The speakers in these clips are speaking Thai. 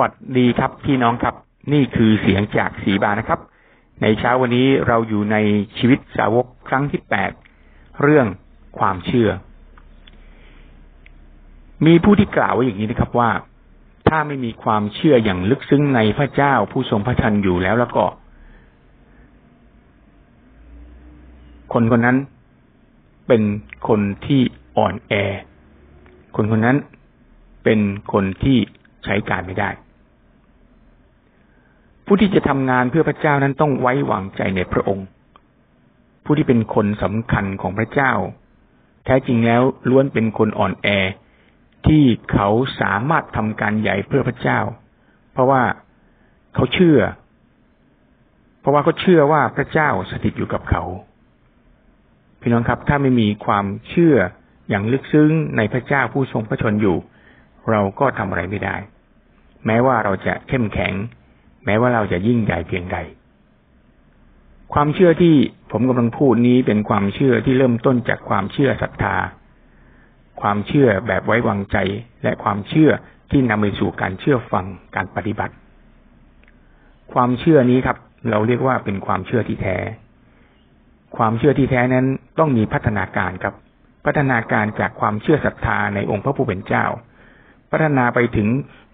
วัสดีครับพี่น้องครับ นี่คือเสียงจากสีบานะครับ ในเช้าวันนี้เราอยู่ในชีวิตสาวกครั้งที่แปดเรื่องความเชื่อ มีผู้ที่กล่าวไว้อย่างนี้นะครับว่า ถ้าไม่มีความเชื่ออย่างลึกซึ้งในพระเจ้าผู้ทรงพระชันอยู่แล้วแล้วก็ คนคนนั้นเป็นคนที่อ่อนแอ คนคนนั้นเป็นคนที่ใช้การไม่ได้ ผู้ที่จะทำงานเพื่อพระเจ้านั้นต้องไว้วางใจในพระองค์ ผู้ที่เป็นคนสำคัญของพระเจ้า แท้จริงแล้วล้วนเป็นคนอ่อนแอที่เขาสามารถทำการใหญ่เพื่อพระเจ้า เพราะว่าเขาเชื่อ เพราะว่าเขาเชื่อว่าพระเจ้าสถิตอยู่กับเขา พี่น้องครับ ถ้าไม่มีความเชื่ออย่างลึกซึ้งในพระเจ้าผู้ทรงพระชนอยู่ เราก็ทำอะไรไม่ได้ แม้ว่าเราจะเข้มแข็ง แม้ว่าเราจะยิ่งใหญ่เพียงใด ความเชื่อที่ผมกำลังพูดนี้เป็นความเชื่อที่เริ่มต้นจากความเชื่อศรัทธา ความเชื่อแบบไว้วางใจ และความเชื่อที่นำไปสู่การเชื่อฟังการปฏิบัติ ความเชื่อนี้ครับ เราเรียกว่าเป็นความเชื่อที่แท้ ความเชื่อที่แท้นั้นต้องมีพัฒนาการครับ พัฒนาการจากความเชื่อศรัทธาในองค์พระผู้เป็นเจ้า พัฒนาไปถึง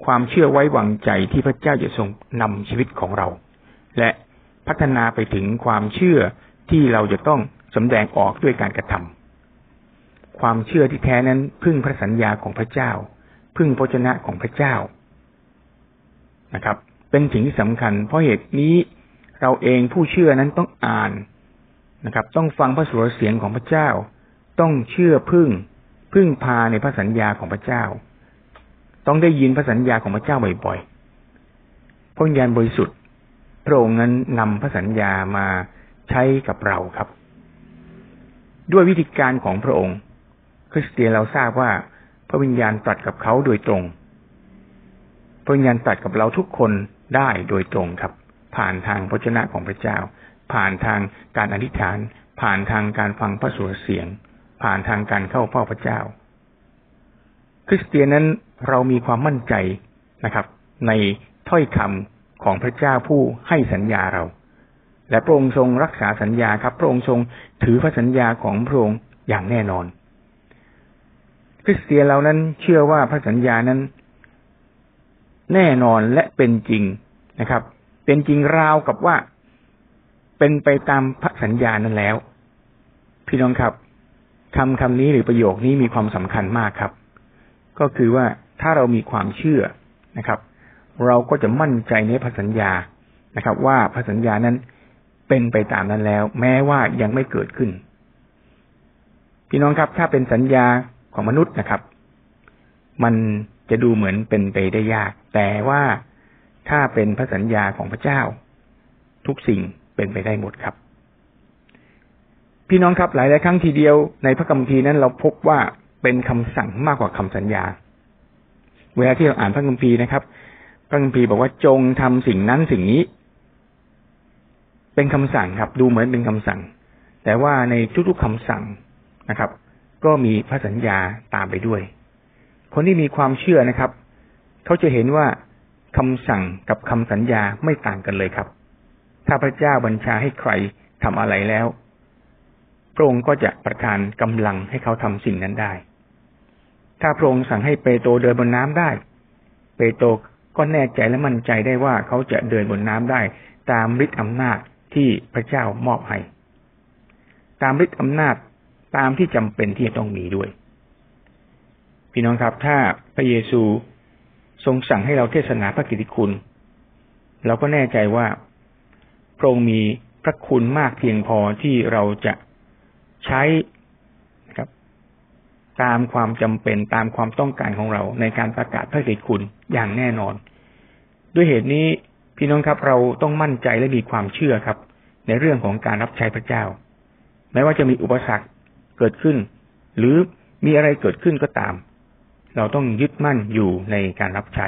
ความเชื่อไว้วางใจที่พระเจ้าจะทรงนำชีวิตของเรา และพัฒนาไปถึงความเชื่อที่เราจะต้องสำแดงออกด้วยการกระทำความเชื่อที่แท้นั้นพึ่งพระสัญญาของพระเจ้า พึ่งพระชนะของพระเจ้านะครับ เป็นสิ่งที่สำคัญ เพราะเหตุนี้เราเองผู้เชื่อนั้นต้องอ่านนะครับ ต้องฟังพระสุรเสียงของพระเจ้า ต้องเชื่อพึ่ง พึ่งพาในพระสัญญาของพระเจ้า ต้องได้ยินพระสัญญาของพระเจ้าบ่อยๆพระวิญญาณบริสุทธิ์พระองค์นั้นนำพระสัญญามาใช้กับเราครับ ด้วยวิธีการของพระองค์ คริสเตียนเราทราบว่า พระวิญญาณตรัสกับเขาโดยตรง พระวิญญาณตรัสกับเราทุกคนได้โดยตรงครับ ผ่านทางพระชนะของพระเจ้า ผ่านทางการอธิษฐาน ผ่านทางการฟังพระสุรเสียง ผ่านทางการเข้าเฝ้าพระเจ้า ริสเตียนนั้นเรามีความมั่นใจนะครับ ในถ้อยคำของพระเจ้าผู้ให้สัญญาเรา และพระองค์ทรงรักษาสัญญาครับ พระองค์ทรงถือพระสัญญาของพระองค์อย่างแน่นอน คริสเตียนเรานั้นเชื่อว่าพระสัญญานั้น แน่นอนและเป็นจริงนะครับ เป็นจริงราวกับว่าเป็นไปตามพระสัญญานั้นแล้ว พี่น้องครับคำคำนี้หรือประโยคนี้มีความสำคัญมากครับ ก็คือว่าถ้าเรามีความเชื่อนะครับ เราก็จะมั่นใจในพระสัญญานะครับ ว่าพระสัญญานั้นเป็นไปตามนั้นแล้ว แม้ว่ายังไม่เกิดขึ้น พี่น้องครับ ถ้าเป็นสัญญาของมนุษย์นะครับ มันจะดูเหมือนเป็นไปได้ยาก แต่ว่าถ้าเป็นพระสัญญาของพระเจ้า ทุกสิ่งเป็นไปได้หมดครับ พี่น้องครับหลายหลายครั้งทีเดียวในพระคัมภีร์นั้นเราพบว่า เป็นคำสั่งมากกว่าคำสัญญา เวลาที่เราอ่านพระคัมภีร์นะครับพระคัมภีร์บอกว่าจงทำสิ่งนั้นสิ่งนี้ เป็นคำสั่งครับ ดูเหมือนเป็นคำสั่ง แต่ว่าในทุกๆคำสั่งนะครับ ก็มีพระสัญญาตามไปด้วย คนที่มีความเชื่อนะครับ เขาจะเห็นว่าคำสั่งกับคำสัญญาไม่ต่างกันเลยครับ ถ้าพระเจ้าบัญชาให้ใครทำอะไรแล้วพระองค์ก็จะประทานกำลังให้เขาทำสิ่งนั้นได้ ถ้าพระองค์สั่งให้เปโตรเดินบนน้ำได้ เปโตรก็แน่ใจและมั่นใจได้ว่าเขาจะเดินบนน้ำได้ ตามฤทธิ์อำนาจที่พระเจ้ามอบให้ ตามฤทธิ์อำนาจตามที่จำเป็นที่จะต้องมีด้วย พี่น้องครับถ้าพระเยซูทรงสั่งให้เราเทศนาพระกิตติคุณ เราก็แน่ใจว่าพระองค์มีพระคุณมากเพียงพอที่เราจะใช้ ตามความจำเป็นตามความต้องการของเราในการประกาศพระสิทธิคุณอย่างแน่นอน ด้วยเหตุนี้พี่น้องครับเราต้องมั่นใจและมีความเชื่อครับ ในเรื่องของการรับใช้พระเจ้า แม้ว่าจะมีอุปสรรคเกิดขึ้น หรือมีอะไรเกิดขึ้นก็ตาม เราต้องยึดมั่นอยู่ในการรับใช้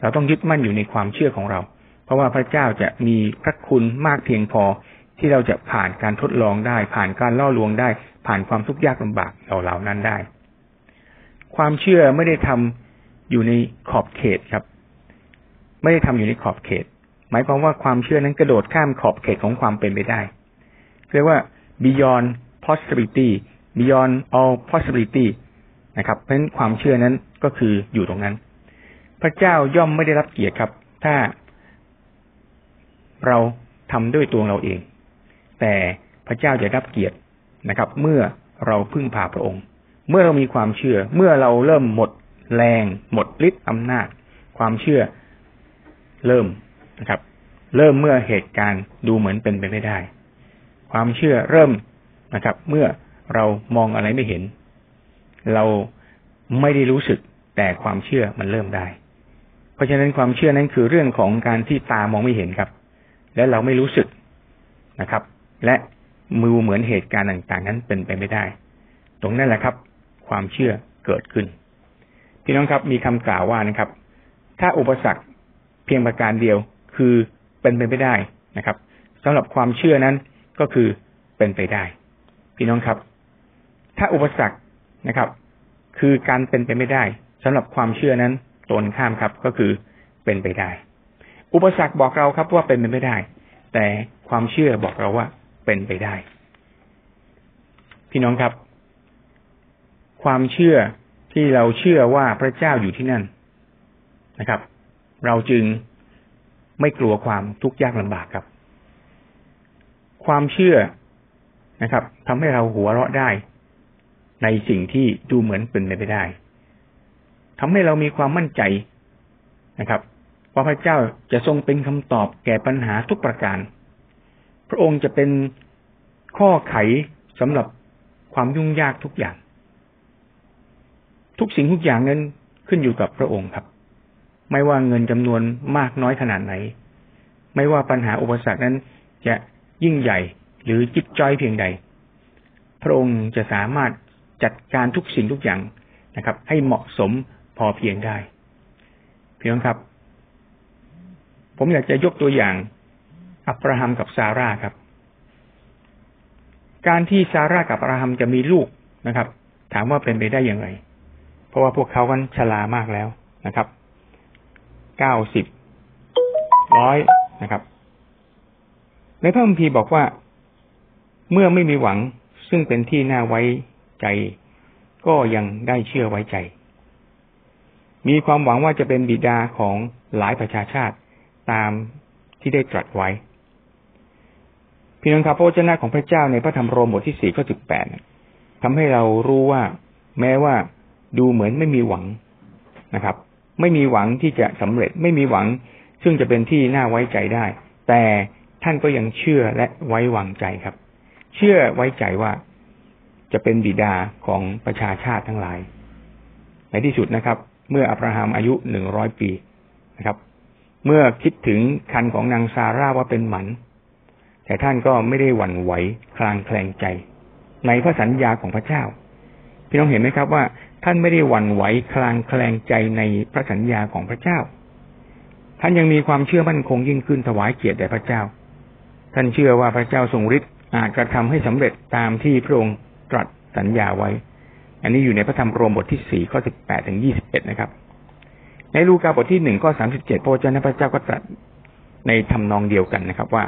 เราต้องยึดมั่นอยู่ในความเชื่อของเรา เพราะว่าพระเจ้าจะมีพระคุณมากเพียงพอที่เราจะผ่านการทดลองได้ ผ่านการล่อลวงได้ ผ่านความทุกข์ยากลำบากเหล่านั้นได้ ความเชื่อไม่ได้ทำอยู่ในขอบเขตครับ ไม่ได้ทำอยู่ในขอบเขต หมายความว่าความเชื่อนั้นกระโดดข้ามขอบเขตของความเป็นไปได้ เรียกว่า beyond possibility beyond all possibility นะครับ เพราะฉะนั้นความเชื่อนั้นก็คืออยู่ตรงนั้น พระเจ้าย่อมไม่ได้รับเกียรติครับ ถ้าเราทำด้วยตัวเราเอง แต่พระเจ้าจะรับเกียรติ นะครับ เมื่อเราพึ่งพาพระองค์ เมื่อเรามีความเชื่อ เมื่อเราเริ่มหมดแรง หมดฤทธิ์อำนาจ ความเชื่อเริ่มนะครับ เริ่มเมื่อเหตุการณ์ดูเหมือนเป็นไปไม่ได้ ความเชื่อเริ่มนะครับ เมื่อเรามองอะไรไม่เห็น เราไม่ได้รู้สึกแต่ความเชื่อมันเริ่มได้ เพราะฉะนั้นความเชื่อนั้นคือเรื่องของการที่ตามองไม่เห็นครับ และเราไม่รู้สึกนะครับ และ มือเหมือนเหตุการณ์ต่างๆ นั้นเป็นไปไม่ได้ ตรงนั้นแหละครับ ความเชื่อเกิดขึ้น พี่น้องครับมีคำกล่าวว่านะครับ ถ้าอุปสรรคเพียงประการเดียวคือเป็นไปไม่ได้นะครับสำหรับความเชื่อนั้นก็คือเป็นไปได้ พี่น้องครับ ถ้าอุปสรรคนะครับ คือการเป็นไปไม่ได้สำหรับความเชื่อนั้นตนข้ามครับก็คือเป็นไปได้ อุปสรรคบอกเราครับว่าเป็นไปไม่ได้ แต่ความเชื่อบอกเราว่า เป็นไปได้ พี่น้องครับ ความเชื่อที่เราเชื่อว่าพระเจ้าอยู่ที่นั่นนะครับ เราจึงไม่กลัวความทุกข์ยากลำบากครับ ความเชื่อนะครับทำให้เราหัวเราะได้ ในสิ่งที่ดูเหมือนเป็นไปไม่ได้ทำให้เรามีความมั่นใจนะครับว่าพระเจ้าจะทรงเป็นคำตอบแก่ปัญหาทุกประการ พระองค์จะเป็นข้อไขสำหรับความยุ่งยากทุกอย่าง ทุกสิ่งทุกอย่างนั้นขึ้นอยู่กับพระองค์ครับ ไม่ว่าเงินจำนวนมากน้อยขนาดไหน ไม่ว่าปัญหาอุปสรรคนั้นจะยิ่งใหญ่หรือจิบจ้อยเพียงใด พระองค์จะสามารถจัดการทุกสิ่งทุกอย่างนะครับ ให้เหมาะสมพอเพียงได้ เพียงครับ ผมอยากจะยกตัวอย่าง อับราฮัมกับซาร่าครับ การที่ซาร่ากับอับราฮัมจะมีลูกนะครับ ถามว่าเป็นไปได้อย่างไร เพราะว่าพวกเขากันชรามากแล้วนะครับ เก้าสิบ ร้อยนะครับ ในพระคัมภีร์บอกว่า เมื่อไม่มีหวังซึ่งเป็นที่น่าไว้ใจ ก็ยังได้เชื่อไว้ใจ มีความหวังว่าจะเป็นบิดาของหลายประชาชาติตามที่ได้ตรัสไว้ พี่น้องครับพระวจนะของพระเจ้าในพระธรรมโรมบทที่สี่ข้อสิบแปดทำให้เรารู้ว่า แม้ว่าดูเหมือนไม่มีหวังนะครับ ไม่มีหวังที่จะสำเร็จไม่มีหวัง ซึ่งจะเป็นที่น่าไว้ใจได้ แต่ท่านก็ยังเชื่อและไว้วางใจครับ เชื่อไว้ใจว่าจะเป็นบิดาของประชาชาติทั้งหลาย ในที่สุดนะครับ เมื่ออับราฮัมอายุหนึ่งร้อยปีนะครับ เมื่อคิดถึงคันของนางซาร่าว่าเป็นหมัน แต่ท่านก็ไม่ได้หวั่นไหวคลางแคลงใจ ในพระสัญญาของพระเจ้า พี่น้องเห็นไหมครับว่า ท่านไม่ได้หวั่นไหวคลางแคลงใจในพระสัญญาของพระเจ้า ท่านยังมีความเชื่อมั่นคงยิ่งขึ้นถวายเกียรติแด่พระเจ้า ท่านเชื่อว่าพระเจ้าทรงฤทธิ์อาจกระทำให้สำเร็จตามที่พระองค์ตรัสสัญญาไว้ อันนี้อยู่ในพระธรรมโรมบทที่สี่ข้อสิบแปดถึงยี่สิบเอ็ดนะครับ ในลูกาบทที่หนึ่งข้อสามสิบเจ็ดพระเจ้าพระเจ้าก็ตรัสในทำนองเดียวกันนะครับว่า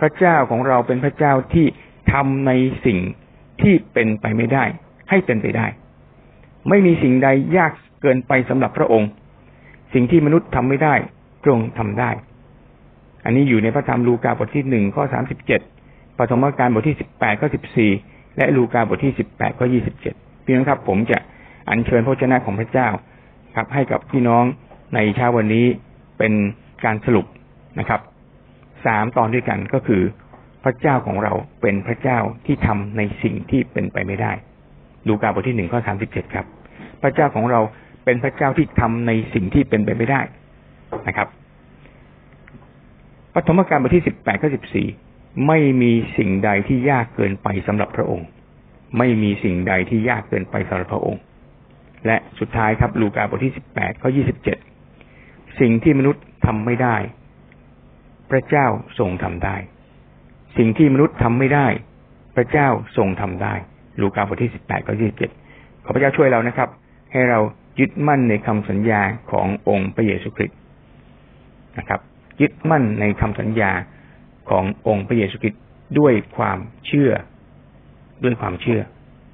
พระเจ้าของเราเป็นพระเจ้าที่ทำในสิ่งที่เป็นไปไม่ได้ ให้เป็นไปได้ ไม่มีสิ่งใดยากเกินไปสำหรับพระองค์ สิ่งที่มนุษย์ทำไม่ได้พระองค์ทำได้ อันนี้อยู่ในพระธรรมลูกาบทที่หนึ่งข้อสามสิบเจ็ดปฐมกาลบทที่สิบแปดข้อสิบสี่และลูกาบทที่สิบแปดข้อยี่สิบเจ็ดพี่น้องครับ ผมจะอัญเชิญพระเจ้าของพระเจ้าครับ ให้กับพี่น้องในเช้าวันนี้เป็นการสรุปนะครับ สามตอนด้วยกันก็คือ พระเจ้าของเราเป็นพระเจ้าที่ทำในสิ่งที่เป็นไปไม่ได้ลูกาบทที่หนึ่งข้อสามสิบเจ็ดครับ พระเจ้าของเราเป็นพระเจ้าที่ทำในสิ่งที่เป็นไปไม่ได้นะครับปฐมกาลบทที่สิบแปดข้อสิบสี่ไม่มีสิ่งใดที่ยากเกินไปสำหรับพระองค์ ไม่มีสิ่งใดที่ยากเกินไปสำหรับพระองค์ และสุดท้ายครับ ลูกาบทที่สิบแปดข้อยี่สิบเจ็ดสิ่งที่มนุษย์ทำไม่ได้ พระเจ้าทรงทำได้ สิ่งที่มนุษย์ทำไม่ได้ พระเจ้าทรงทำได้ ลูกาบทที่สิบแปดข้อยี่สิบเจ็ดขอพระเจ้าช่วยเรานะครับ ให้เรายึดมั่นในคำสัญญาขององค์พระเยซูคริสต์นะครับ ยึดมั่นในคำสัญญาขององค์พระเยซูคริสต์ด้วยความเชื่อ ด้วยความเชื่อ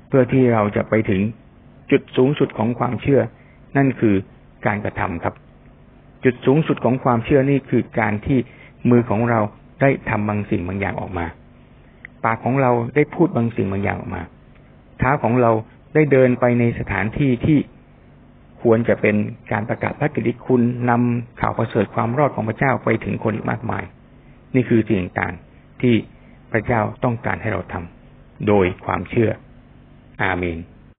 เพื่อที่เราจะไปถึงจุดสูงสุดของความเชื่อ นั่นคือการกระทำครับ จุดสูงสุดของความเชื่อนี่คือการที่ มือของเราได้ทำบางสิ่งบางอย่างออกมา ปากของเราได้พูดบางสิ่งบางอย่างออกมา เท้าของเราได้เดินไปในสถานที่ที่ควรจะเป็นการประกาศพระกิติคุณนำข่าวประเสริฐความรอดของพระเจ้าไปถึงคนอีกมากมาย นี่คือสิ่งต่างที่พระเจ้าต้องการให้เราทำโดยความเชื่อ อาเมน